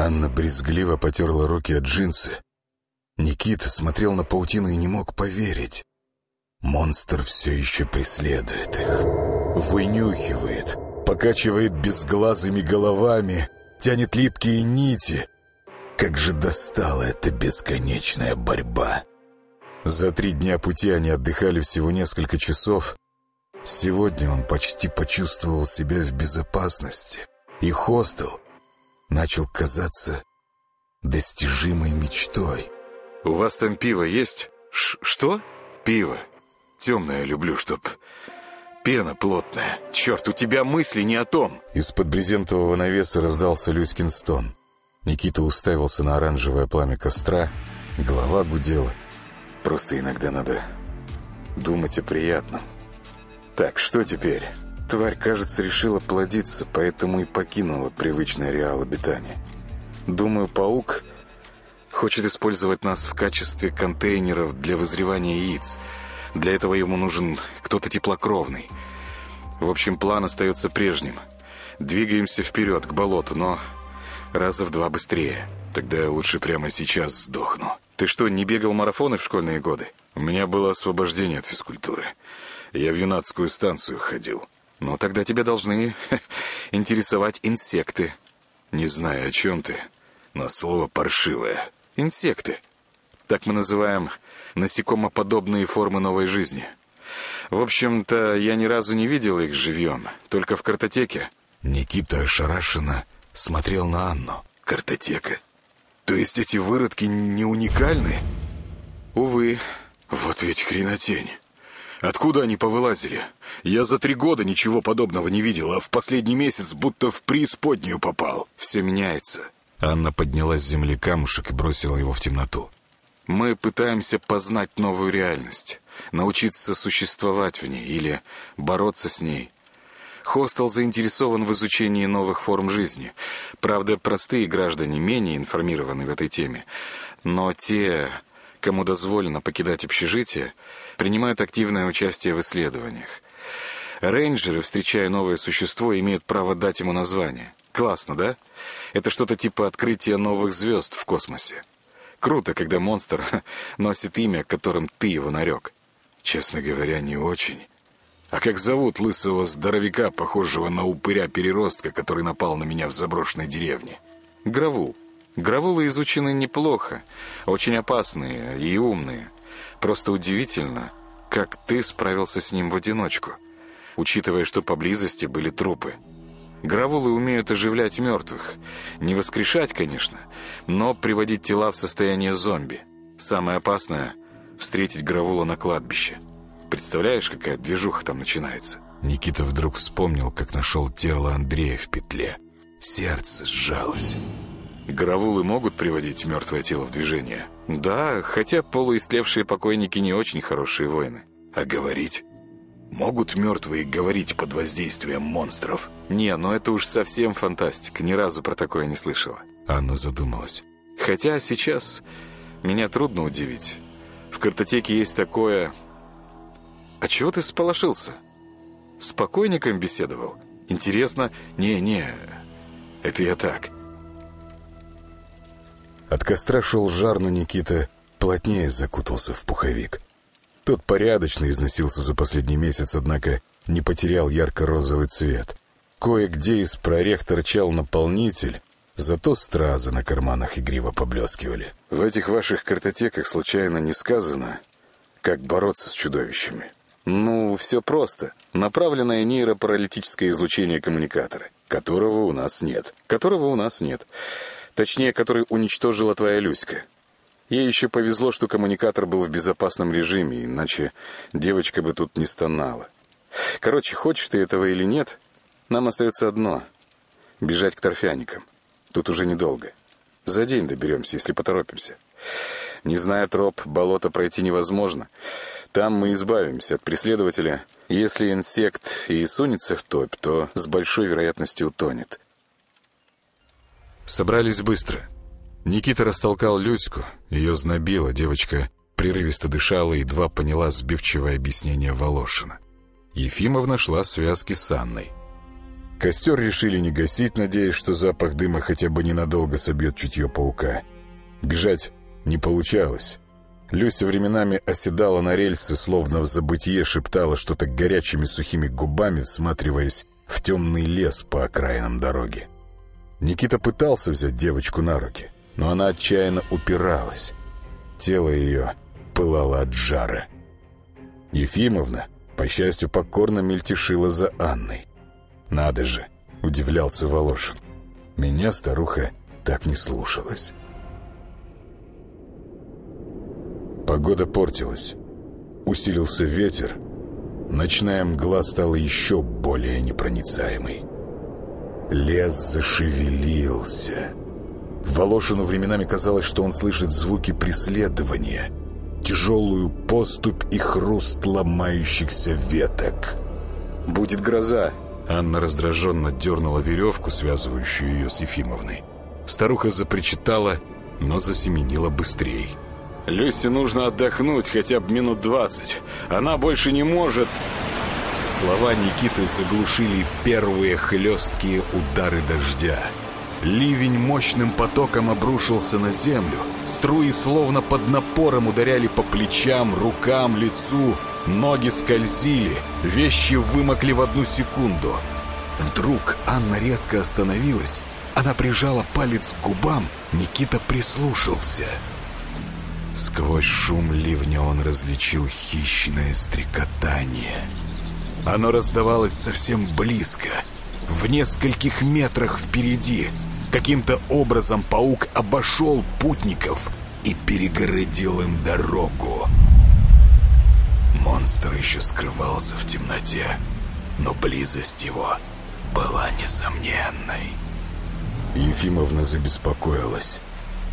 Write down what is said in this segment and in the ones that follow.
Анна брезгливо потерла руки от джинсы. Никита смотрел на паутину и не мог поверить. Монстр все еще преследует их. Вынюхивает, покачивает безглазыми головами, тянет липкие нити. Как же достала эта бесконечная борьба. За три дня пути они отдыхали всего несколько часов. Сегодня он почти почувствовал себя в безопасности. И хостел начал казаться достижимой мечтой. «У вас там пиво есть?» Ш «Что?» «Пиво. Темное люблю, чтоб пена плотная. Черт, у тебя мысли не о том!» Из-под брезентового навеса раздался Люськин стон. Никита уставился на оранжевое пламя костра, голова гудела. Просто иногда надо думать о приятном. Так, что теперь? Тварь, кажется, решила плодиться, поэтому и покинула привычный реал обитания. Думаю, паук хочет использовать нас в качестве контейнеров для вызревания яиц. Для этого ему нужен кто-то теплокровный. В общем, план остается прежним. Двигаемся вперед, к болоту, но раза в два быстрее. Тогда я лучше прямо сейчас сдохну. Ты что, не бегал марафоны в школьные годы? У меня было освобождение от физкультуры. Я в юнацкую станцию ходил. Ну, тогда тебя должны интересовать инсекты. Не знаю, о чем ты, но слово паршивое. Инсекты. Так мы называем насекомоподобные формы новой жизни. В общем-то, я ни разу не видел их живьем, только в картотеке. Никита ошарашенно смотрел на Анну. Картотека? То есть эти выродки не уникальны? Увы, вот ведь хренотень. Откуда они повылазили? Я за три года ничего подобного не видел, а в последний месяц будто в преисподнюю попал. Все меняется. Анна подняла с земли камушек и бросила его в темноту. Мы пытаемся познать новую реальность, научиться существовать в ней или бороться с ней. Хостел заинтересован в изучении новых форм жизни. Правда, простые граждане менее информированы в этой теме. Но те, кому дозволено покидать общежитие, принимают активное участие в исследованиях. Рейнджеры, встречая новое существо, имеют право дать ему название. Классно, да? Это что-то типа открытия новых звезд в космосе. Круто, когда монстр носит имя, которым ты его нарек. Честно говоря, не очень. А как зовут лысого здоровяка, похожего на упыря-переростка, который напал на меня в заброшенной деревне? Гравул. Гравулы изучены неплохо, очень опасные и умные. Просто удивительно, как ты справился с ним в одиночку, учитывая, что поблизости были трупы. Гравулы умеют оживлять мертвых. Не воскрешать, конечно, но приводить тела в состояние зомби. Самое опасное — встретить Гравула на кладбище. Представляешь, какая движуха там начинается? Никита вдруг вспомнил, как нашел тело Андрея в петле. Сердце сжалось. Гравулы могут приводить мертвое тело в движение? Да, хотя полуистлевшие покойники не очень хорошие воины. А говорить? Могут мертвые говорить под воздействием монстров? Не, ну это уж совсем фантастика. Ни разу про такое не слышала. Анна задумалась. Хотя сейчас меня трудно удивить. В картотеке есть такое... А чего ты сполошился? С покойником беседовал? Интересно? Не-не, это я так. От костра шел жар, но Никита плотнее закутался в пуховик. Тот порядочно износился за последний месяц, однако не потерял ярко-розовый цвет. Кое-где из прорех торчал наполнитель, зато стразы на карманах игриво поблескивали. В этих ваших картотеках случайно не сказано, как бороться с чудовищами. Ну, все просто. Направленное нейропаралитическое излучение коммуникатора, которого у нас нет. Которого у нас нет. Точнее, который уничтожила твоя Люська. Ей еще повезло, что коммуникатор был в безопасном режиме, иначе девочка бы тут не стонала. Короче, хочешь ты этого или нет, нам остается одно — бежать к торфяникам. Тут уже недолго. За день доберемся, если поторопимся. Не зная троп, болото пройти невозможно. Там мы избавимся от преследователя. Если инсект и сунется в топь, то с большой вероятностью утонет. Собрались быстро. Никита растолкал Люську, ее знобило, девочка прерывисто дышала и едва поняла сбивчивое объяснение Волошина. Ефимовна шла связки с Анной. Костер решили не гасить, надеясь, что запах дыма хотя бы ненадолго собьет чутье паука. Бежать не получалось. Люся временами оседала на рельсы, словно в забытие шептала что-то горячими сухими губами, всматриваясь в темный лес по окраинам дороги. Никита пытался взять девочку на руки, но она отчаянно упиралась. Тело ее пылало от жара. Ефимовна, по счастью, покорно мельтешила за Анной. «Надо же!» — удивлялся Волошин. «Меня старуха так не слушалась». Погода портилась. Усилился ветер. Ночная мгла стала еще более непроницаемой. Лес зашевелился. Волошину временами казалось, что он слышит звуки преследования, тяжелую поступь и хруст ломающихся веток. «Будет гроза!» Анна раздраженно дернула веревку, связывающую ее с Ефимовной. Старуха запричитала, но засеменила быстрее. Люсе нужно отдохнуть хотя бы минут двадцать. Она больше не может... Слова Никиты заглушили первые хлесткие удары дождя. Ливень мощным потоком обрушился на землю. Струи словно под напором ударяли по плечам, рукам, лицу. Ноги скользили, вещи вымокли в одну секунду. Вдруг Анна резко остановилась. Она прижала палец к губам. Никита прислушался. Сквозь шум ливня он различил хищное стрекотание. Оно раздавалось совсем близко, в нескольких метрах впереди. Каким-то образом паук обошел путников и перегородил им дорогу. Монстр еще скрывался в темноте, но близость его была несомненной. Ефимовна забеспокоилась.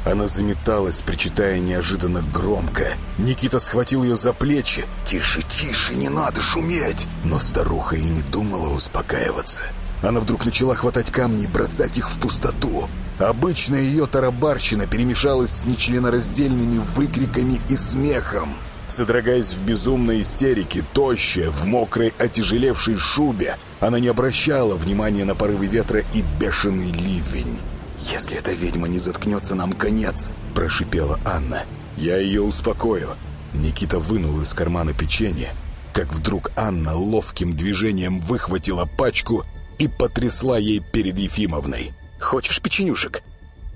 Она заметалась, причитая неожиданно громко. Никита схватил ее за плечи. «Тише, тише, не надо шуметь!» Но старуха и не думала успокаиваться. Она вдруг начала хватать камни и бросать их в пустоту. Обычная ее тарабарщина перемешалась с нечленораздельными выкриками и смехом. Содрогаясь в безумной истерике, тощая, в мокрой, отяжелевшей шубе, она не обращала внимания на порывы ветра и бешеный ливень. «Если эта ведьма не заткнется, нам конец!» – прошипела Анна. «Я ее успокою». Никита вынул из кармана печенье, как вдруг Анна ловким движением выхватила пачку и потрясла ей перед Ефимовной. «Хочешь печенюшек?»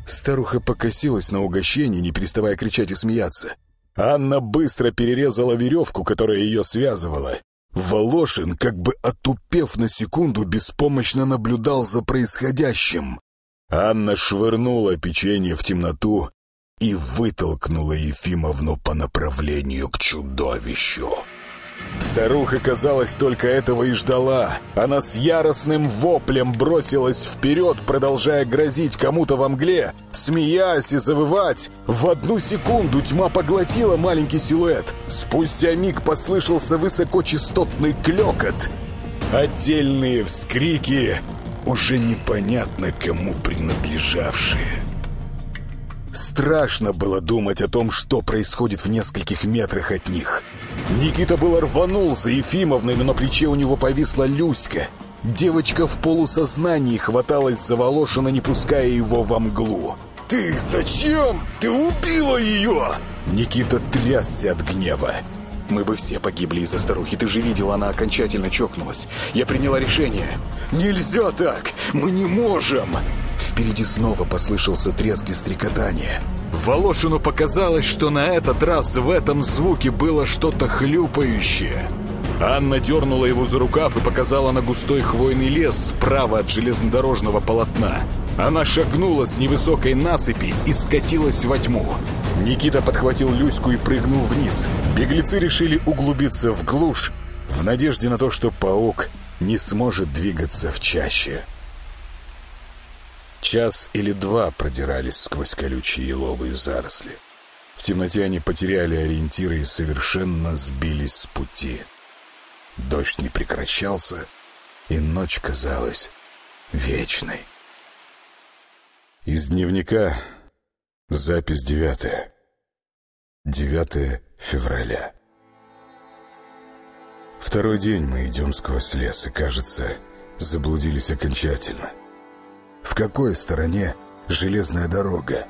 Старуха покосилась на угощение, не переставая кричать и смеяться. Анна быстро перерезала веревку, которая ее связывала. Волошин, как бы отупев на секунду, беспомощно наблюдал за происходящим. Анна швырнула печенье в темноту и вытолкнула Ефимовну по направлению к чудовищу. Старуха, казалось, только этого и ждала. Она с яростным воплем бросилась вперед, продолжая грозить кому-то во мгле, смеясь и завывать. В одну секунду тьма поглотила маленький силуэт. Спустя миг послышался высокочастотный клекот. Отдельные вскрики уже непонятно кому принадлежавшие. Страшно было думать о том, что происходит в нескольких метрах от них. Никита было рванул за Ефимовной, но на плече у него повисла Люська. Девочка в полусознании хваталась за Волошина, не пуская его во мглу. «Ты зачем? Ты убила ее!» Никита трясся от гнева. Мы бы все погибли из-за старухи. Ты же видел, она окончательно чокнулась. Я приняла решение. Нельзя так! Мы не можем! Впереди снова послышался треск и стрекотание. Волошину показалось, что на этот раз в этом звуке было что-то хлюпающее. Анна дернула его за рукав и показала на густой хвойный лес справа от железнодорожного полотна. Она шагнула с невысокой насыпи и скатилась во тьму. Никита подхватил Люську и прыгнул вниз. Беглецы решили углубиться в глушь в надежде на то, что паук не сможет двигаться в чаще. Час или два продирались сквозь колючие еловые заросли. В темноте они потеряли ориентиры и совершенно сбились с пути. Дождь не прекращался, и ночь казалась вечной. Из дневника запись девятая. 9 февраля. Второй день мы идем сквозь лес, и кажется, заблудились окончательно. В какой стороне железная дорога?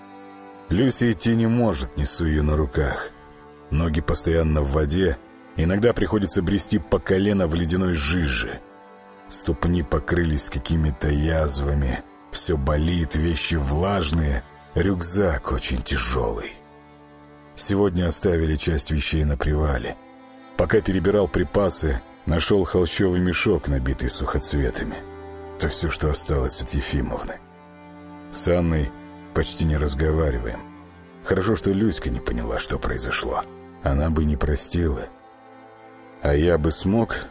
Люся идти не может, несу ее на руках. Ноги постоянно в воде, иногда приходится брести по колено в ледяной жиже. Ступни покрылись какими-то язвами, все болит, вещи влажные, рюкзак очень тяжелый. Сегодня оставили часть вещей на привале. Пока перебирал припасы, нашел холщовый мешок, набитый сухоцветами. Это все, что осталось от Ефимовны. С Анной почти не разговариваем. Хорошо, что Люська не поняла, что произошло. Она бы не простила. А я бы смог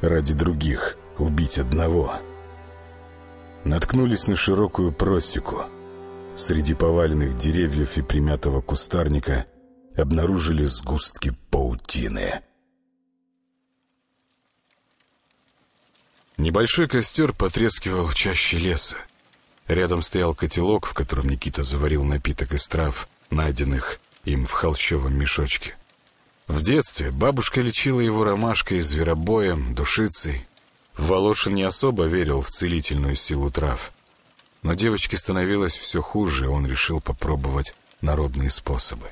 ради других убить одного. Наткнулись на широкую просеку. Среди поваленных деревьев и примятого кустарника обнаружили сгустки паутины. Небольшой костер потрескивал в чаще леса. Рядом стоял котелок, в котором Никита заварил напиток из трав, найденных им в холщовом мешочке. В детстве бабушка лечила его ромашкой, зверобоем, душицей. Волошин не особо верил в целительную силу трав. Но девочке становилось все хуже, он решил попробовать народные способы.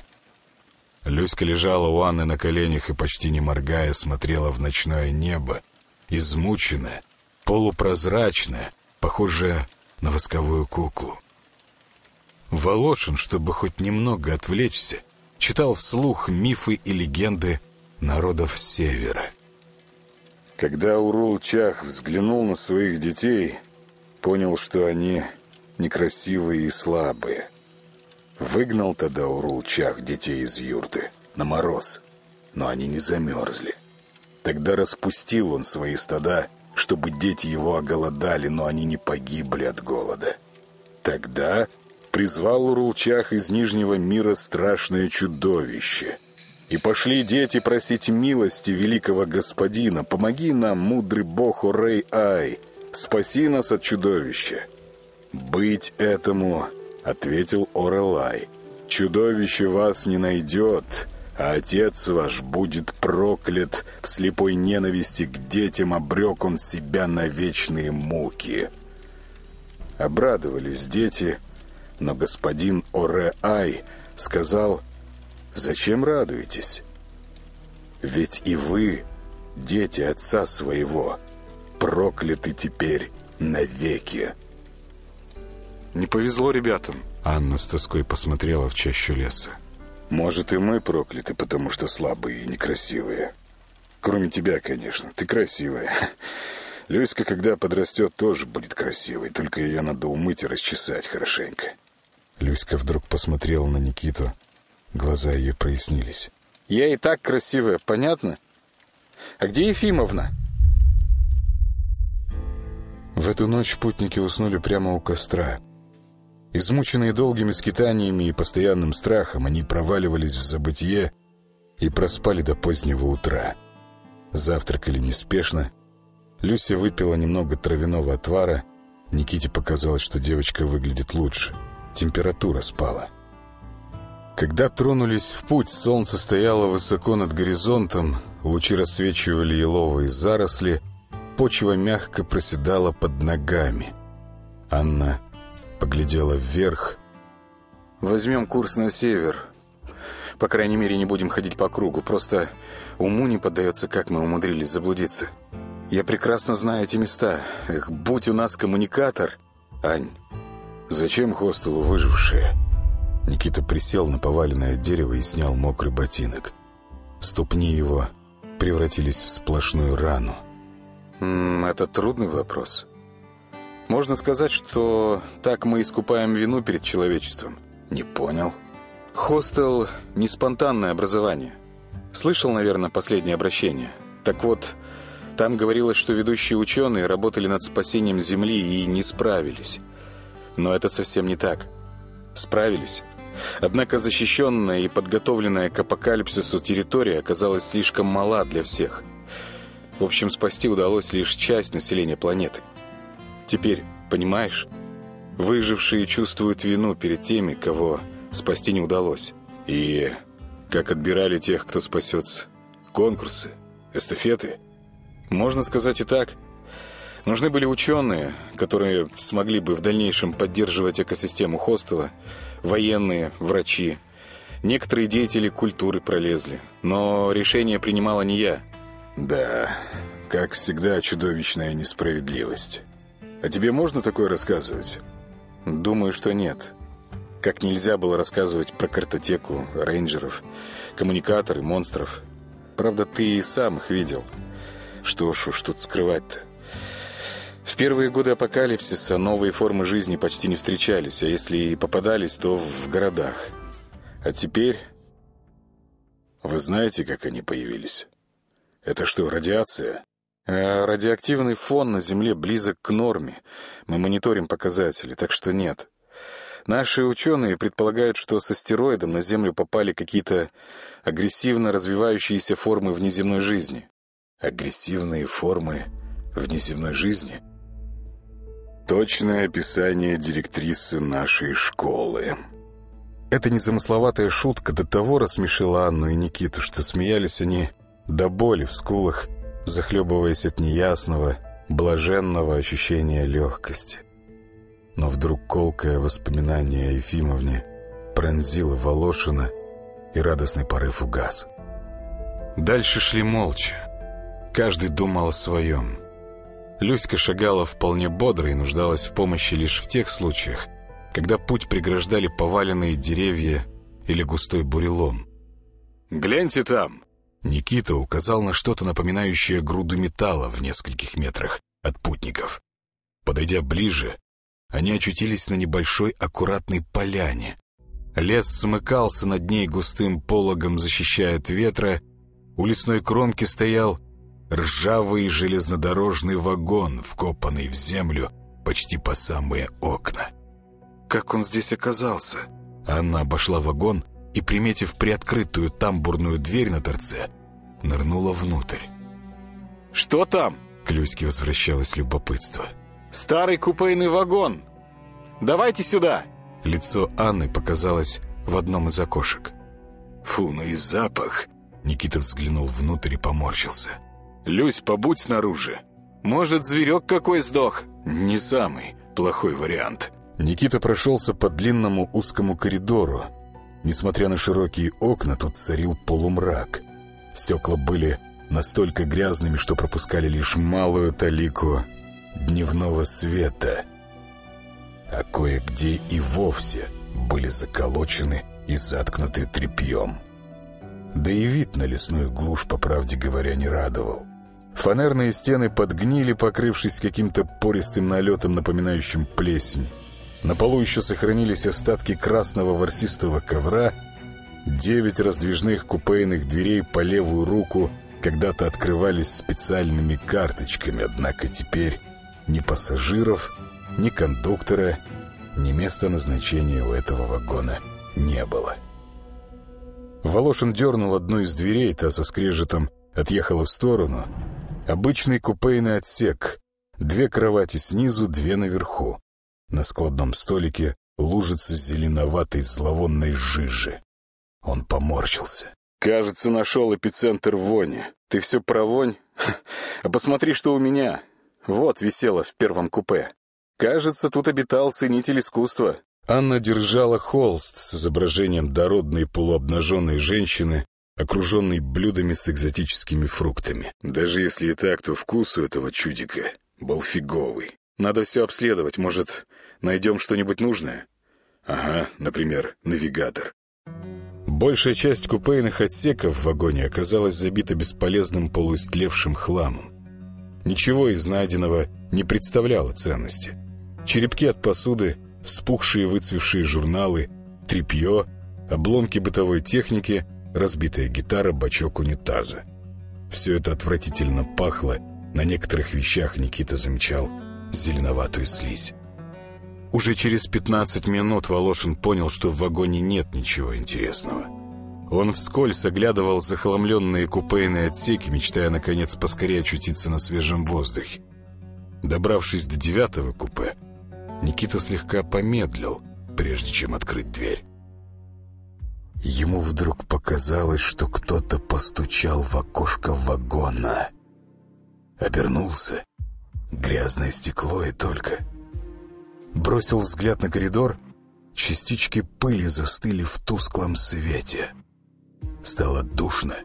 Люська лежала у Анны на коленях и, почти не моргая, смотрела в ночное небо, измученная, полупрозрачная, похожая на восковую куклу. Волошин, чтобы хоть немного отвлечься, читал вслух мифы и легенды народов Севера. Когда Урул-Чах взглянул на своих детей, понял, что они некрасивые и слабые. Выгнал тогда Урул-Чах детей из юрты на мороз, но они не замерзли. Тогда распустил он свои стада чтобы дети его оголодали, но они не погибли от голода. Тогда призвал Урулчах из Нижнего мира страшное чудовище. И пошли дети просить милости великого господина. Помоги нам, мудрый бог Орей-Ай, спаси нас от чудовища. «Быть этому», — ответил Орелай, — «чудовище вас не найдет, а отец ваш будет проклят в слепой ненависти к детям, обрек он себя на вечные муки». Обрадовались дети, но господин Оре-Ай сказал, «Зачем радуетесь? Ведь и вы, дети отца своего, прокляты теперь навеки». «Не повезло ребятам», — Анна с тоской посмотрела в чащу леса. Может, и мы прокляты, потому что слабые и некрасивые. Кроме тебя, конечно. Ты красивая. Люська, когда подрастет, тоже будет красивой, только ее надо умыть и расчесать хорошенько. Люська вдруг посмотрела на Никиту. Глаза ее прояснились. «Я и так красивая, понятно? А где Ефимовна?» В эту ночь путники уснули прямо у костра. Измученные долгими скитаниями и постоянным страхом, они проваливались в забытье и проспали до позднего утра. Завтракали неспешно. Люся выпила немного травяного отвара. Никите показалось, что девочка выглядит лучше. Температура спала. Когда тронулись в путь, солнце стояло высоко над горизонтом, лучи рассвечивали еловые заросли, почва мягко проседала под ногами. Анна поглядела вверх. «Возьмем курс на север. По крайней мере, не будем ходить по кругу. Просто уму не поддается, как мы умудрились заблудиться. Я прекрасно знаю эти места. Эх, будь у нас коммуникатор!» «Ань, зачем хостелу выжившие?» Никита присел на поваленное дерево и снял мокрый ботинок. Ступни его превратились в сплошную рану. «М -м, «Это трудный вопрос». Можно сказать, что так мы искупаем вину перед человечеством. Не понял. Хостел – не спонтанное образование. Слышал, наверное, последнее обращение. Так вот, там говорилось, что ведущие ученые работали над спасением Земли и не справились. Но это совсем не так. Справились. Однако защищенная и подготовленная к апокалипсису территория оказалась слишком мала для всех. В общем, спасти удалось лишь часть населения планеты – Теперь, понимаешь, выжившие чувствуют вину перед теми, кого спасти не удалось. И как отбирали тех, кто спасется. Конкурсы, эстафеты. Можно сказать и так. Нужны были ученые, которые смогли бы в дальнейшем поддерживать экосистему хостела, военные, врачи. Некоторые деятели культуры пролезли, но решение принимала не я. Да, как всегда, чудовищная несправедливость. А тебе можно такое рассказывать? Думаю, что нет. Как нельзя было рассказывать про картотеку, рейнджеров, коммуникаторы, монстров. Правда, ты и сам их видел. Что ж уж тут скрывать-то. В первые годы апокалипсиса новые формы жизни почти не встречались, а если и попадались, то в городах. А теперь... Вы знаете, как они появились? Это что, радиация? А радиоактивный фон на Земле близок к норме. Мы мониторим показатели, так что нет. Наши ученые предполагают, что с астероидом на Землю попали какие-то агрессивно развивающиеся формы внеземной жизни. Агрессивные формы внеземной жизни? Точное описание директрисы нашей школы. Эта незамысловатая шутка до того рассмешила Анну и Никиту, что смеялись они до боли в скулах, захлебываясь от неясного, блаженного ощущения легкости. Но вдруг колкое воспоминание о Ефимовне пронзило Волошина, и радостный порыв угас. Дальше шли молча. Каждый думал о своем. Люська шагала вполне бодро и нуждалась в помощи лишь в тех случаях, когда путь преграждали поваленные деревья или густой бурелом. «Гляньте там!» Никита указал на что-то напоминающее груду металла в нескольких метрах от путников. Подойдя ближе, они очутились на небольшой аккуратной поляне. Лес смыкался над ней густым пологом, защищая от ветра. У лесной кромки стоял ржавый железнодорожный вагон, вкопанный в землю почти по самые окна. Как он здесь оказался? Анна обошла вагон и, приметив приоткрытую тамбурную дверь на торце, нырнула внутрь. «Что там?» К Люське возвращалось любопытство. «Старый купейный вагон! Давайте сюда!» Лицо Анны показалось в одном из окошек. «Фу, ну и запах!» Никита взглянул внутрь и поморщился. «Люсь, побудь снаружи. Может, зверек какой сдох?» «Не самый плохой вариант». Никита прошелся по длинному узкому коридору, Несмотря на широкие окна, тут царил полумрак. Стекла были настолько грязными, что пропускали лишь малую талику дневного света. А кое-где и вовсе были заколочены и заткнуты тряпьем. Да и вид на лесную глушь, по правде говоря, не радовал. Фанерные стены подгнили, покрывшись каким-то пористым налетом, напоминающим плесень. На полу еще сохранились остатки красного ворсистого ковра, девять раздвижных купейных дверей по левую руку когда-то открывались специальными карточками, однако теперь ни пассажиров, ни кондуктора, ни места назначения у этого вагона не было. Волошин дернул одну из дверей, та со скрежетом отъехала в сторону. Обычный купейный отсек. Две кровати снизу, две наверху. На складном столике лужица зеленоватой зловонной жижи. Он поморщился. «Кажется, нашел эпицентр вони. Ты все про вонь? А посмотри, что у меня. Вот висело в первом купе. Кажется, тут обитал ценитель искусства». Анна держала холст с изображением дородной полуобнаженной женщины, окруженной блюдами с экзотическими фруктами. Даже если и так, то вкус у этого чудика был фиговый. Надо все обследовать, может, Найдем что-нибудь нужное? Ага, например, навигатор. Большая часть купейных отсеков в вагоне оказалась забита бесполезным полуистлевшим хламом. Ничего из найденного не представляло ценности. Черепки от посуды, вспухшие выцвевшие журналы, тряпье, обломки бытовой техники, разбитая гитара, бачок унитаза. Все это отвратительно пахло, на некоторых вещах Никита замечал зеленоватую слизь. Уже через 15 минут Волошин понял, что в вагоне нет ничего интересного. Он вскользь оглядывал захламленные купейные отсеки, мечтая, наконец, поскорее очутиться на свежем воздухе. Добравшись до девятого купе, Никита слегка помедлил, прежде чем открыть дверь. Ему вдруг показалось, что кто-то постучал в окошко вагона. Обернулся Грязное стекло и только. Бросил взгляд на коридор. Частички пыли застыли в тусклом свете. Стало душно.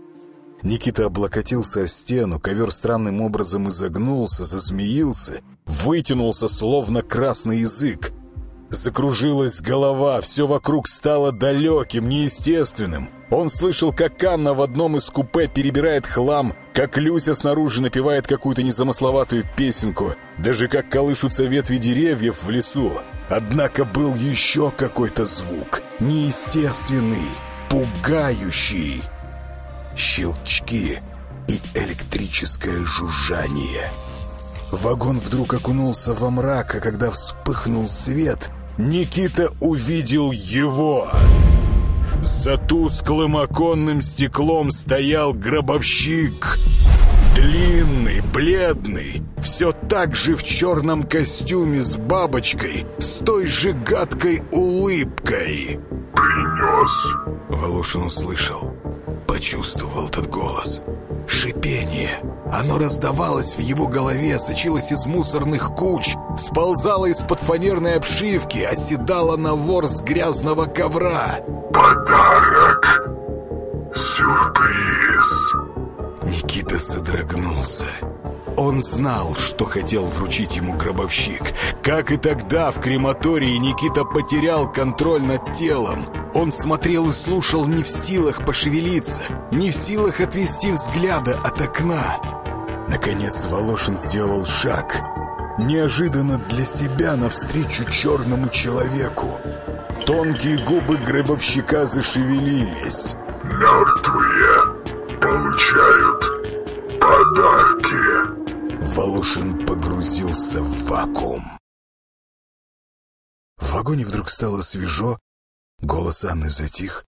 Никита облокотился о стену, ковер странным образом изогнулся, зазмеился, вытянулся, словно красный язык. Закружилась голова, все вокруг стало далеким, неестественным. Он слышал, как Анна в одном из купе перебирает хлам, как Люся снаружи напевает какую-то незамысловатую песенку, даже как колышутся ветви деревьев в лесу. Однако был еще какой-то звук, неестественный, пугающий щелчки и электрическое жужжание. Вагон вдруг окунулся во мрак, а когда вспыхнул свет, Никита увидел его. За тусклым оконным стеклом стоял гробовщик. Длинный, бледный, все так же в черном костюме с бабочкой, с той же гадкой улыбкой. «Принес!» Волошин услышал почувствовал этот голос. Шипение. Оно раздавалось в его голове, сочилось из мусорных куч, сползало из-под фанерной обшивки, оседало на ворс грязного ковра. «Подарок! Сюрприз!» Никита содрогнулся. Он знал, что хотел вручить ему гробовщик. Как и тогда в крематории Никита потерял контроль над телом. Он смотрел и слушал не в силах пошевелиться, не в силах отвести взгляда от окна. Наконец Волошин сделал шаг. Неожиданно для себя навстречу черному человеку. Тонкие губы гробовщика зашевелились. «Мертвые получают подарки!» Волошин погрузился в вакуум. В вагоне вдруг стало свежо, голос Анны затих.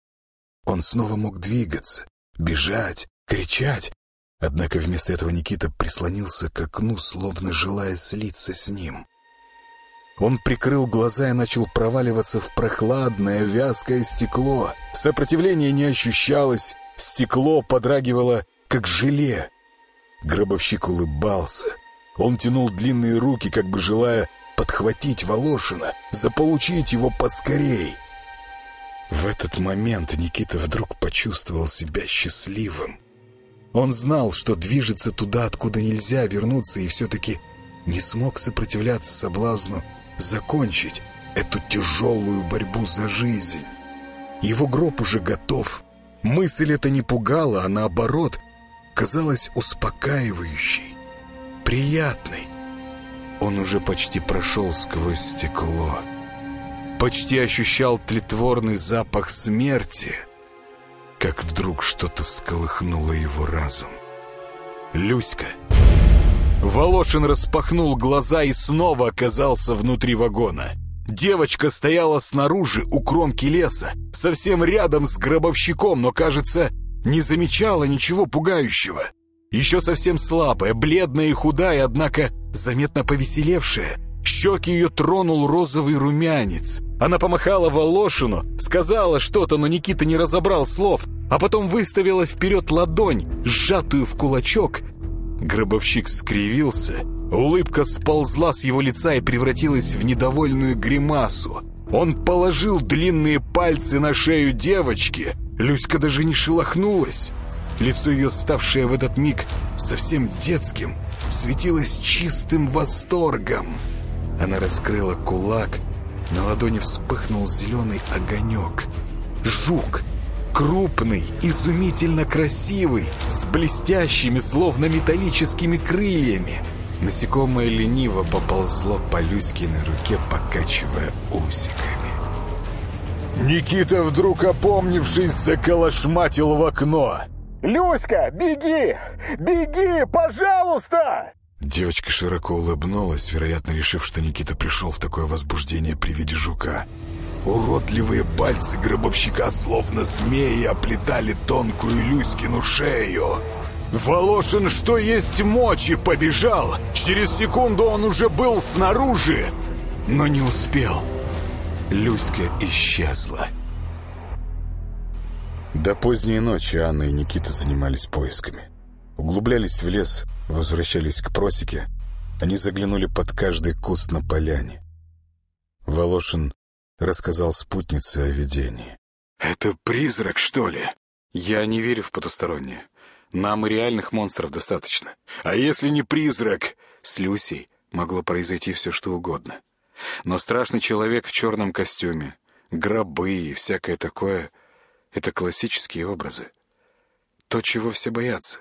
Он снова мог двигаться, бежать, кричать. Однако вместо этого Никита прислонился к окну, словно желая слиться с ним. Он прикрыл глаза и начал проваливаться в прохладное, вязкое стекло. Сопротивления не ощущалось, стекло подрагивало, как желе. Гробовщик улыбался. Он тянул длинные руки, как бы желая подхватить Волошина, заполучить его поскорей. В этот момент Никита вдруг почувствовал себя счастливым. Он знал, что движется туда, откуда нельзя вернуться, и все-таки не смог сопротивляться соблазну закончить эту тяжелую борьбу за жизнь. Его гроб уже готов. Мысль эта не пугала, а наоборот казалась успокаивающей, приятной. Он уже почти прошел сквозь стекло. Почти ощущал тлетворный запах смерти, как вдруг что-то всколыхнуло его разум. Люська. Волошин распахнул глаза и снова оказался внутри вагона. Девочка стояла снаружи у кромки леса, совсем рядом с гробовщиком, но, кажется, не замечала ничего пугающего. Еще совсем слабая, бледная и худая, однако заметно повеселевшая. Щеки ее тронул розовый румянец. Она помахала Волошину, сказала что-то, но Никита не разобрал слов, а потом выставила вперед ладонь, сжатую в кулачок. Гробовщик скривился, улыбка сползла с его лица и превратилась в недовольную гримасу. Он положил длинные пальцы на шею девочки — Люська даже не шелохнулась. Лицо ее, ставшее в этот миг совсем детским, светилось чистым восторгом. Она раскрыла кулак, на ладони вспыхнул зеленый огонек. Жук! Крупный, изумительно красивый, с блестящими, словно металлическими крыльями. Насекомое лениво поползло по Люськиной руке, покачивая усиками. Никита, вдруг опомнившись, заколошматил в окно. «Люська, беги! Беги, пожалуйста!» Девочка широко улыбнулась, вероятно, решив, что Никита пришел в такое возбуждение при виде жука. Уродливые пальцы гробовщика, словно змеи, оплетали тонкую Люськину шею. Волошин, что есть мочи, побежал. Через секунду он уже был снаружи, но не успел. Люська исчезла. До поздней ночи Анна и Никита занимались поисками. Углублялись в лес, возвращались к просеке. Они заглянули под каждый куст на поляне. Волошин рассказал спутнице о видении. «Это призрак, что ли?» «Я не верю в потустороннее. Нам и реальных монстров достаточно. А если не призрак?» С Люсей могло произойти все, что угодно. Но страшный человек в черном костюме, гробы и всякое такое — это классические образы. То, чего все боятся.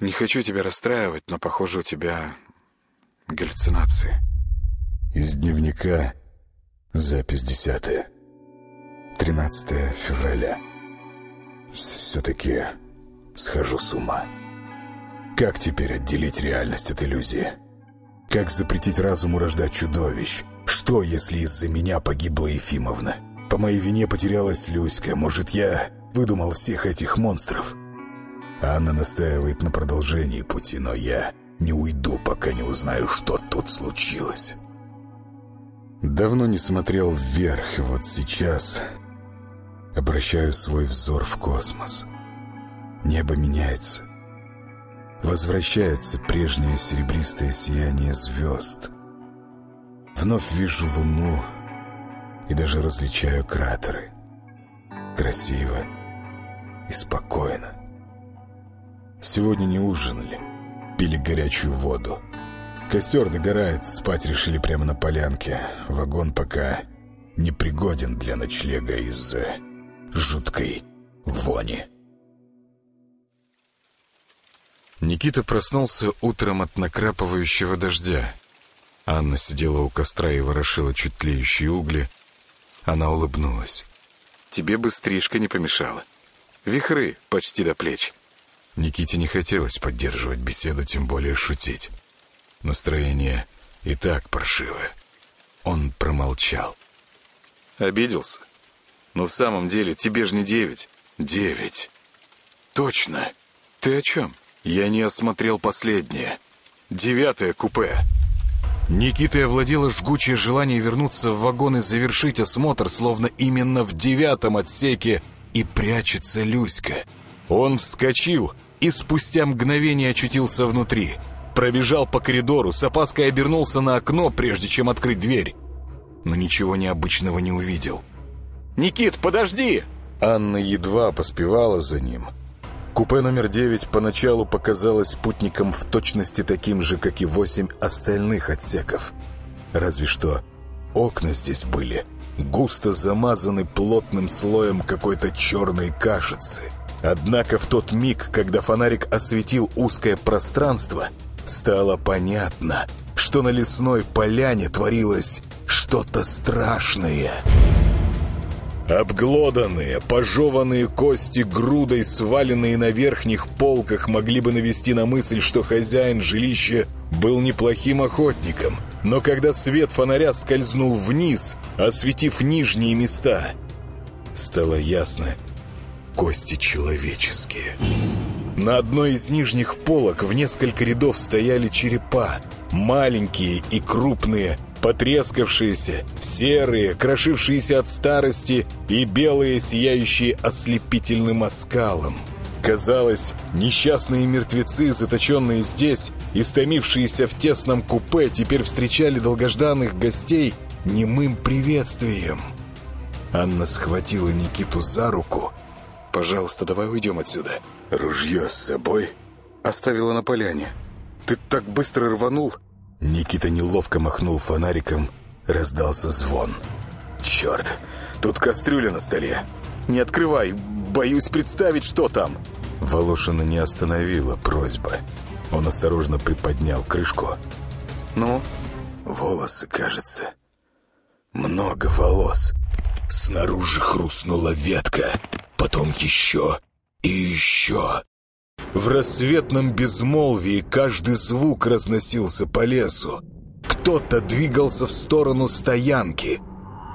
Не хочу тебя расстраивать, но, похоже, у тебя галлюцинации. Из дневника запись десятая. 13 февраля. Все-таки схожу с ума. Как теперь отделить реальность от иллюзии? Как запретить разуму рождать чудовищ? Что, если из-за меня погибла Ефимовна? По моей вине потерялась Люська. Может, я выдумал всех этих монстров? Анна настаивает на продолжении пути, но я не уйду, пока не узнаю, что тут случилось. Давно не смотрел вверх, и вот сейчас обращаю свой взор в космос. Небо меняется. Возвращается прежнее серебристое сияние звезд. Вновь вижу луну и даже различаю кратеры. Красиво и спокойно. Сегодня не ужинали, пили горячую воду. Костер догорает, спать решили прямо на полянке. Вагон пока непригоден для ночлега из-за жуткой вони. Никита проснулся утром от накрапывающего дождя. Анна сидела у костра и ворошила чуть тлеющие угли. Она улыбнулась. «Тебе бы стрижка не помешала. Вихры почти до плеч». Никите не хотелось поддерживать беседу, тем более шутить. Настроение и так паршивое. Он промолчал. «Обиделся? Но в самом деле тебе же не девять». «Девять. Точно. Ты о чем?» «Я не осмотрел последнее. Девятое купе». Никитой овладело жгучее желание вернуться в вагон и завершить осмотр, словно именно в девятом отсеке и прячется Люська. Он вскочил и спустя мгновение очутился внутри. Пробежал по коридору, с опаской обернулся на окно, прежде чем открыть дверь. Но ничего необычного не увидел. «Никит, подожди!» Анна едва поспевала за ним. Купе номер девять поначалу показалось спутником в точности таким же, как и восемь остальных отсеков. Разве что окна здесь были густо замазаны плотным слоем какой-то черной кашицы – Однако в тот миг, когда фонарик осветил узкое пространство, стало понятно, что на лесной поляне творилось что-то страшное. Обглоданные, пожеванные кости грудой, сваленные на верхних полках, могли бы навести на мысль, что хозяин жилища был неплохим охотником. Но когда свет фонаря скользнул вниз, осветив нижние места, стало ясно, кости человеческие. На одной из нижних полок в несколько рядов стояли черепа, маленькие и крупные, потрескавшиеся, серые, крошившиеся от старости и белые, сияющие ослепительным оскалом. Казалось, несчастные мертвецы, заточенные здесь, истомившиеся в тесном купе, теперь встречали долгожданных гостей немым приветствием. Анна схватила Никиту за руку «Пожалуйста, давай уйдем отсюда». «Ружье с собой?» «Оставила на поляне. Ты так быстро рванул?» Никита неловко махнул фонариком. Раздался звон. «Черт! Тут кастрюля на столе. Не открывай! Боюсь представить, что там!» Волошина не остановила просьба. Он осторожно приподнял крышку. «Ну?» «Волосы, кажется. Много волос. Снаружи хрустнула ветка потом еще и еще. В рассветном безмолвии каждый звук разносился по лесу. Кто-то двигался в сторону стоянки.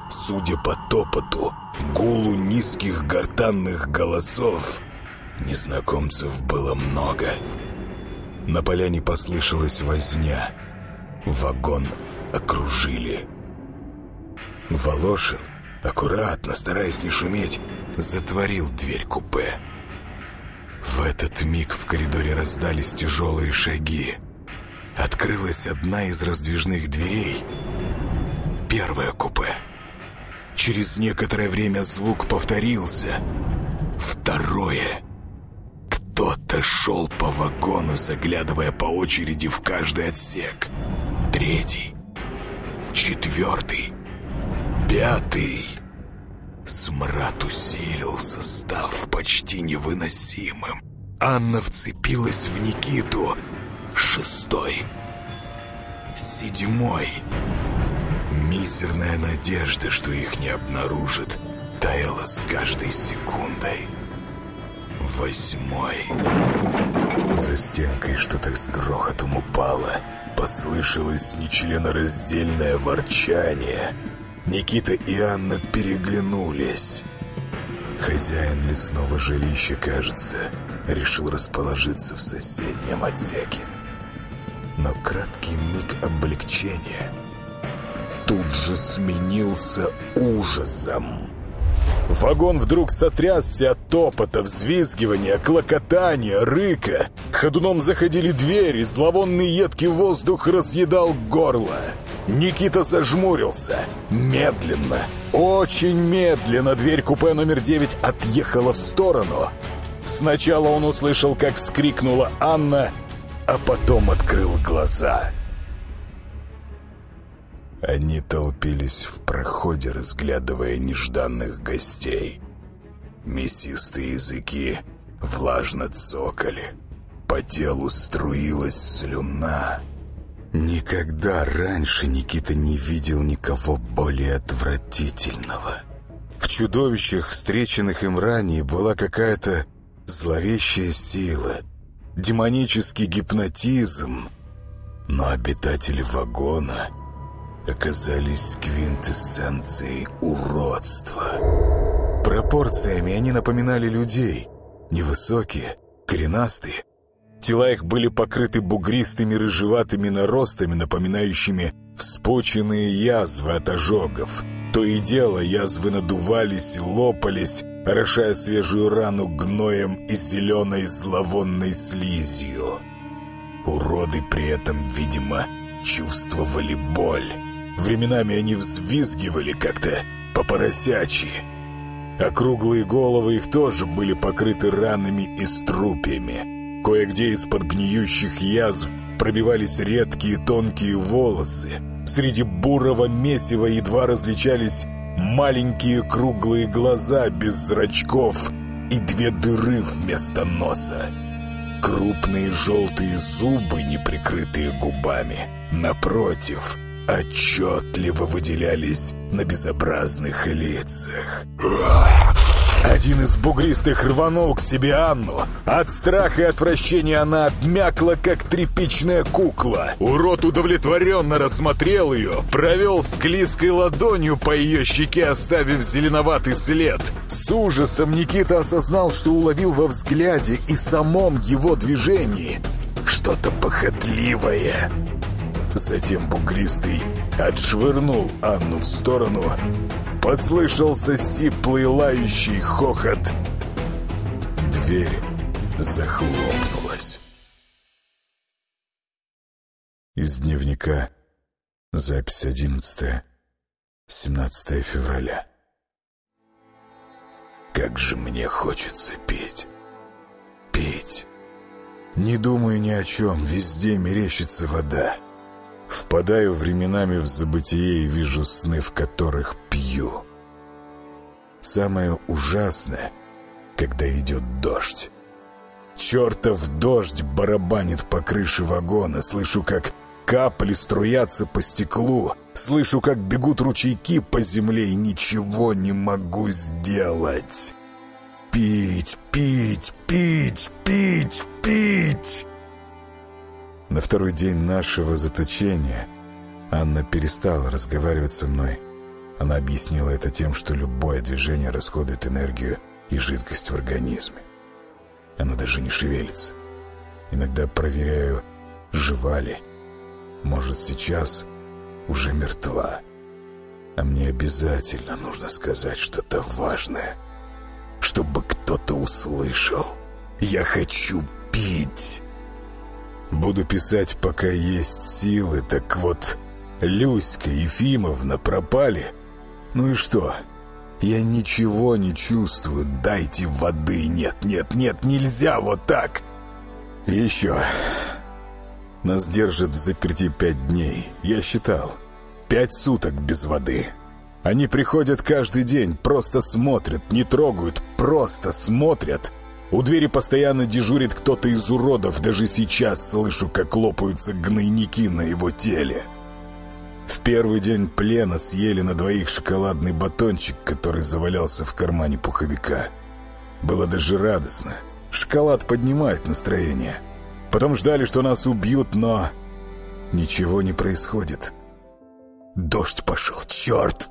Судя по топоту, гулу низких гортанных голосов, незнакомцев было много. На поляне послышалась возня. Вагон окружили. Волошин, аккуратно, стараясь не шуметь, затворил дверь купе. В этот миг в коридоре раздались тяжелые шаги. открылась одна из раздвижных дверей. Первое купе. Через некоторое время звук повторился. Второе. Кто-то шел по вагону, заглядывая по очереди в каждый отсек. Третий. Четвертый. Пятый. Смрад усилился, став почти невыносимым. Анна вцепилась в Никиту. Шестой. Седьмой. Мизерная надежда, что их не обнаружат, таяла с каждой секундой. Восьмой. За стенкой что-то с грохотом упало. Послышалось нечленораздельное ворчание. Никита и Анна переглянулись. Хозяин лесного жилища, кажется, решил расположиться в соседнем отсеке. Но краткий миг облегчения тут же сменился ужасом. Вагон вдруг сотрясся от топота, взвизгивания, клокотания, рыка. Ходуном заходили двери, зловонный едкий воздух разъедал горло. Никита зажмурился. Медленно, очень медленно дверь купе номер девять отъехала в сторону. Сначала он услышал, как вскрикнула Анна, а потом открыл глаза. Они толпились в проходе, разглядывая нежданных гостей. Мясистые языки влажно цокали. По телу струилась слюна. Никогда раньше Никита не видел никого более отвратительного. В чудовищах, встреченных им ранее, была какая-то зловещая сила, демонический гипнотизм. Но обитатели вагона оказались квинтэссенцией уродства. Пропорциями они напоминали людей. Невысокие, коренастые. Тела их были покрыты бугристыми рыжеватыми наростами, напоминающими вспоченные язвы от ожогов. То и дело язвы надувались и лопались, орошая свежую рану гноем и зеленой зловонной слизью. Уроды при этом, видимо, чувствовали боль. Временами они взвизгивали как-то по-поросячьи. Округлые головы их тоже были покрыты ранами и струпьями. Кое-где из-под гниющих язв пробивались редкие тонкие волосы. Среди бурого месива едва различались маленькие круглые глаза без зрачков и две дыры вместо носа. Крупные желтые зубы, не прикрытые губами. Напротив, отчетливо выделялись на безобразных лицах. Один из бугристых рванул к себе Анну. От страха и отвращения она обмякла, как тряпичная кукла. Урод удовлетворенно рассмотрел ее, провел склизкой ладонью по ее щеке, оставив зеленоватый след. С ужасом Никита осознал, что уловил во взгляде и самом его движении что-то похотливое. Затем бугристый отшвырнул Анну в сторону. Послышался сиплый лающий хохот. Дверь захлопнулась. Из дневника. Запись 11. 17 февраля. Как же мне хочется петь. Петь. Не думаю ни о чем, везде мерещится вода. Впадаю временами в забытие и вижу сны, в которых пью. Самое ужасное, когда идет дождь. Чертов дождь барабанит по крыше вагона. Слышу, как капли струятся по стеклу. Слышу, как бегут ручейки по земле и ничего не могу сделать. Пить, пить, пить, пить, пить. На второй день нашего заточения Анна перестала разговаривать со мной. Она объяснила это тем, что любое движение расходует энергию и жидкость в организме. Она даже не шевелится. Иногда проверяю, жива ли. Может, сейчас уже мертва. А мне обязательно нужно сказать что-то важное, чтобы кто-то услышал. Я хочу пить. Буду писать, пока есть силы. Так вот, Люська Ефимовна пропали. Ну и что? Я ничего не чувствую. Дайте воды. Нет, нет, нет, нельзя вот так. еще. Нас держат в заперти пять дней. Я считал. Пять суток без воды. Они приходят каждый день, просто смотрят, не трогают, просто смотрят. У двери постоянно дежурит кто-то из уродов. Даже сейчас слышу, как лопаются гнойники на его теле. В первый день плена съели на двоих шоколадный батончик, который завалялся в кармане пуховика. Было даже радостно. Шоколад поднимает настроение. Потом ждали, что нас убьют, но... Ничего не происходит. Дождь пошел, черт!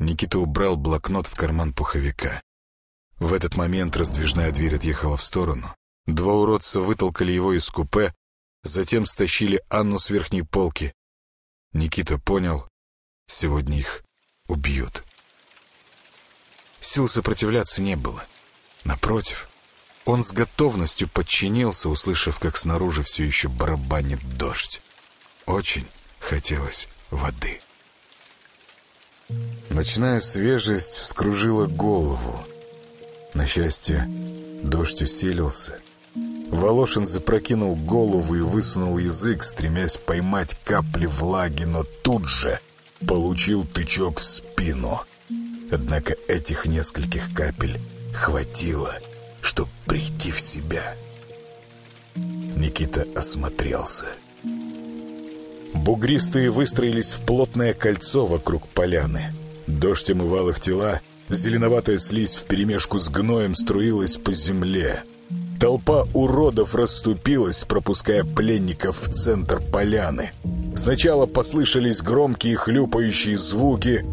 Никита убрал блокнот в карман пуховика. В этот момент раздвижная дверь отъехала в сторону. Два уродца вытолкали его из купе, затем стащили Анну с верхней полки. Никита понял, сегодня их убьют. Сил сопротивляться не было. Напротив, он с готовностью подчинился, услышав, как снаружи все еще барабанит дождь. Очень хотелось воды. Ночная свежесть вскружила голову. На счастье, дождь усилился. Волошин запрокинул голову и высунул язык, стремясь поймать капли влаги, но тут же получил тычок в спину. Однако этих нескольких капель хватило, чтобы прийти в себя. Никита осмотрелся. Бугристые выстроились в плотное кольцо вокруг поляны. Дождь омывал их тела, зеленоватая слизь вперемешку с гноем струилась по земле. Толпа уродов расступилась, пропуская пленников в центр поляны. Сначала послышались громкие хлюпающие звуки,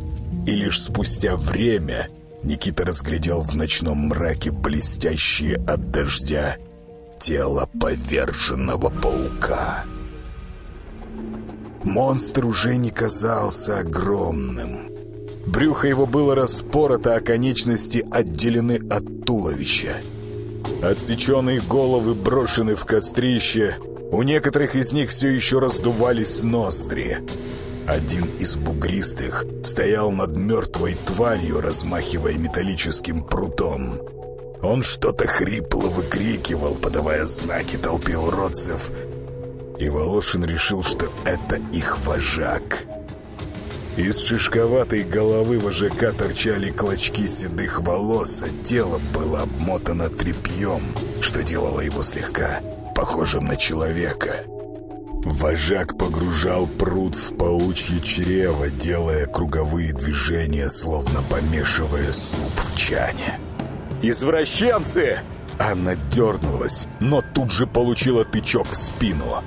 и лишь спустя время Никита разглядел в ночном мраке блестящее от дождя тело поверженного паука. Монстр уже не казался огромным. Брюхо его было распорото, а конечности отделены от туловища. Отсеченные головы брошены в кострище, у некоторых из них все еще раздувались ноздри. Один из бугристых стоял над мертвой тварью, размахивая металлическим прутом. Он что-то хрипло выкрикивал, подавая знаки толпе уродцев, и Волошин решил, что это их вожак. Из шишковатой головы вожака торчали клочки седых волос, а тело было обмотано тряпьем, что делало его слегка похожим на человека. Вожак погружал пруд в паучье чрево, делая круговые движения, словно помешивая суп в чане. «Извращенцы!» Она дернулась, но тут же получила тычок в спину.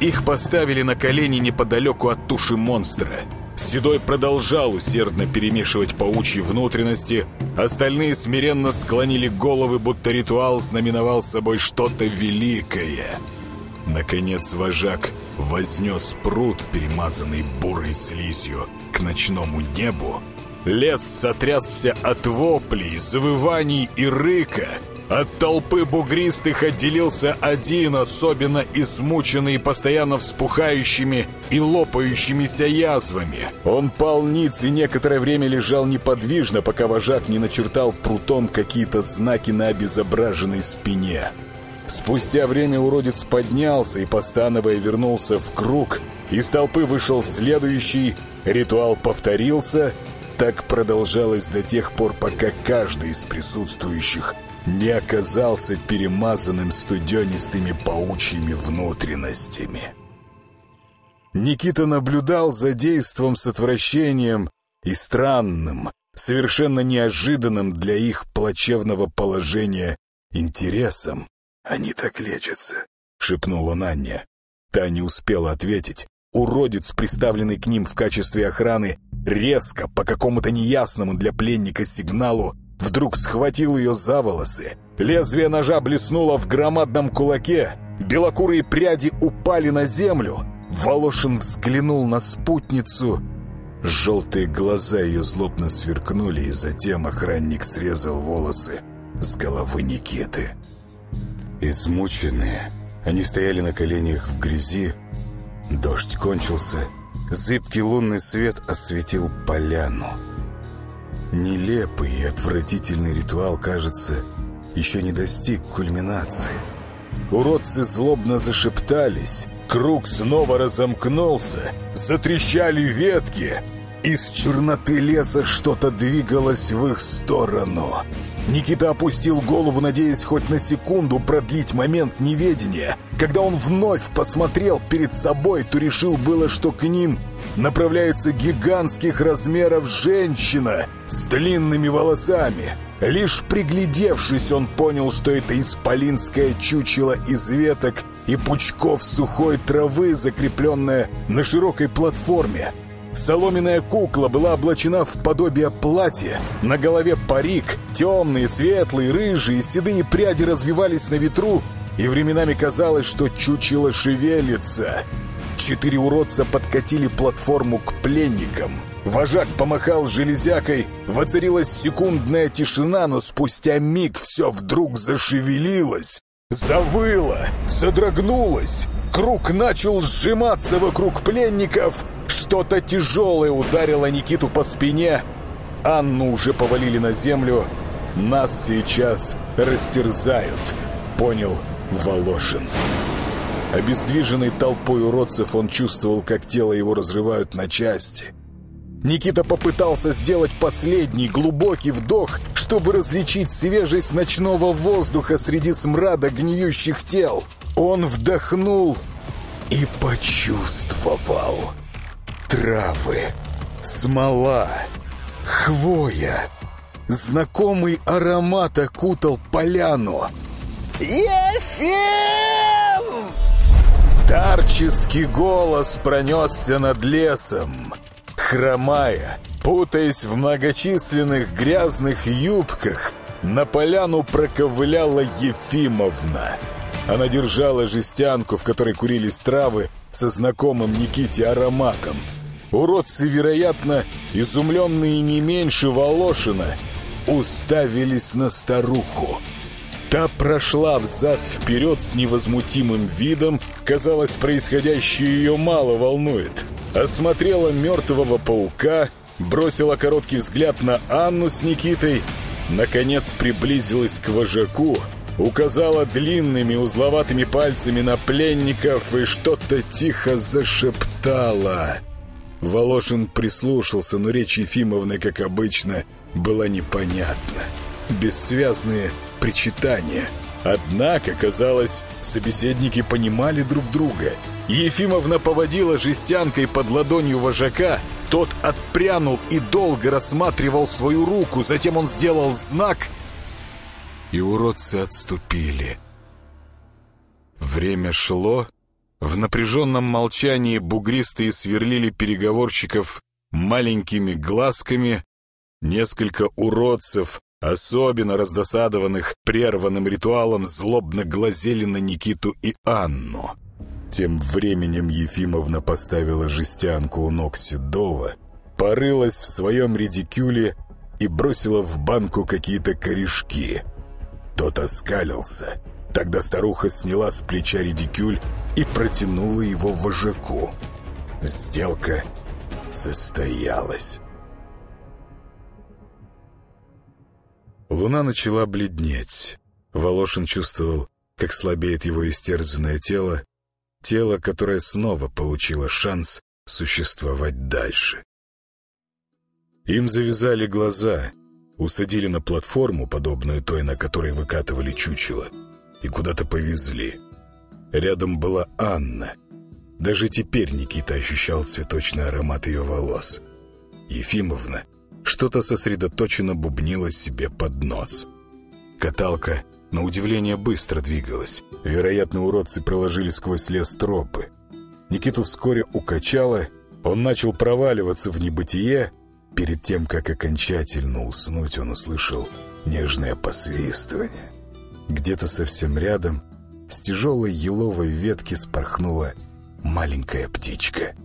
Их поставили на колени неподалеку от туши монстра. Седой продолжал усердно перемешивать паучьи внутренности. Остальные смиренно склонили головы, будто ритуал знаменовал собой что-то великое. Наконец вожак вознес пруд, перемазанный бурой слизью, к ночному небу. Лес сотрясся от воплей, завываний и рыка — от толпы бугристых отделился один, особенно измученный, постоянно вспухающими и лопающимися язвами. Он пал ниц и некоторое время лежал неподвижно, пока вожак не начертал прутом какие-то знаки на обезображенной спине. Спустя время уродец поднялся и, постановая, вернулся в круг. Из толпы вышел следующий, ритуал повторился. Так продолжалось до тех пор, пока каждый из присутствующих – не оказался перемазанным студенистыми паучьими внутренностями. Никита наблюдал за действом с отвращением и странным, совершенно неожиданным для их плачевного положения интересом. «Они так лечатся», — шепнула Нанне. Та не успела ответить. Уродец, приставленный к ним в качестве охраны, резко, по какому-то неясному для пленника сигналу, вдруг схватил ее за волосы. Лезвие ножа блеснуло в громадном кулаке. Белокурые пряди упали на землю. Волошин взглянул на спутницу. Желтые глаза ее злобно сверкнули, и затем охранник срезал волосы с головы Никиты. Измученные, они стояли на коленях в грязи. Дождь кончился. Зыбкий лунный свет осветил поляну. Нелепый и отвратительный ритуал, кажется, еще не достиг кульминации. Уродцы злобно зашептались, круг снова разомкнулся, затрещали ветки. Из черноты леса что-то двигалось в их сторону. Никита опустил голову, надеясь хоть на секунду продлить момент неведения. Когда он вновь посмотрел перед собой, то решил было, что к ним направляется гигантских размеров женщина с длинными волосами. Лишь приглядевшись, он понял, что это исполинское чучело из веток и пучков сухой травы, закрепленное на широкой платформе. Соломенная кукла была облачена в подобие платья. На голове парик, темные, светлые, рыжие, седые пряди развивались на ветру, и временами казалось, что чучело шевелится. Четыре уродца подкатили платформу к пленникам. Вожак помахал железякой, воцарилась секундная тишина, но спустя миг все вдруг зашевелилось, завыло, содрогнулось. Круг начал сжиматься вокруг пленников. Что-то тяжелое ударило Никиту по спине. Анну уже повалили на землю. Нас сейчас растерзают, понял Волошин. Обездвиженный толпой уродцев он чувствовал, как тело его разрывают на части. Никита попытался сделать последний глубокий вдох, чтобы различить свежесть ночного воздуха среди смрада гниющих тел. Он вдохнул и почувствовал. Травы, смола, хвоя. Знакомый аромат окутал поляну. «Ефим!» Старческий голос пронесся над лесом. Хромая, путаясь в многочисленных грязных юбках, на поляну проковыляла Ефимовна. Она держала жестянку, в которой курились травы, со знакомым Никите ароматом. Уродцы, вероятно, изумленные не меньше Волошина, уставились на старуху. Та прошла взад-вперед с невозмутимым видом, казалось, происходящее ее мало волнует. Осмотрела мертвого паука, бросила короткий взгляд на Анну с Никитой, наконец приблизилась к вожаку, указала длинными узловатыми пальцами на пленников и что-то тихо зашептала. Волошин прислушался, но речь Ефимовны, как обычно, была непонятна. Бессвязные причитания. Однако, казалось, собеседники понимали друг друга. Ефимовна поводила жестянкой под ладонью вожака. Тот отпрянул и долго рассматривал свою руку. Затем он сделал знак, и уродцы отступили. Время шло. В напряженном молчании бугристые сверлили переговорщиков маленькими глазками. Несколько уродцев особенно раздосадованных прерванным ритуалом, злобно глазели на Никиту и Анну. Тем временем Ефимовна поставила жестянку у ног Седова, порылась в своем редикюле и бросила в банку какие-то корешки. Тот оскалился. Тогда старуха сняла с плеча редикюль и протянула его вожаку. Сделка состоялась. Луна начала бледнеть. Волошин чувствовал, как слабеет его истерзанное тело, тело, которое снова получило шанс существовать дальше. Им завязали глаза, усадили на платформу, подобную той, на которой выкатывали чучело, и куда-то повезли. Рядом была Анна. Даже теперь Никита ощущал цветочный аромат ее волос. Ефимовна что-то сосредоточенно бубнило себе под нос. Каталка, на удивление, быстро двигалась. Вероятно, уродцы проложили сквозь лес тропы. Никиту вскоре укачало, он начал проваливаться в небытие. Перед тем, как окончательно уснуть, он услышал нежное посвистывание. Где-то совсем рядом с тяжелой еловой ветки спорхнула маленькая птичка —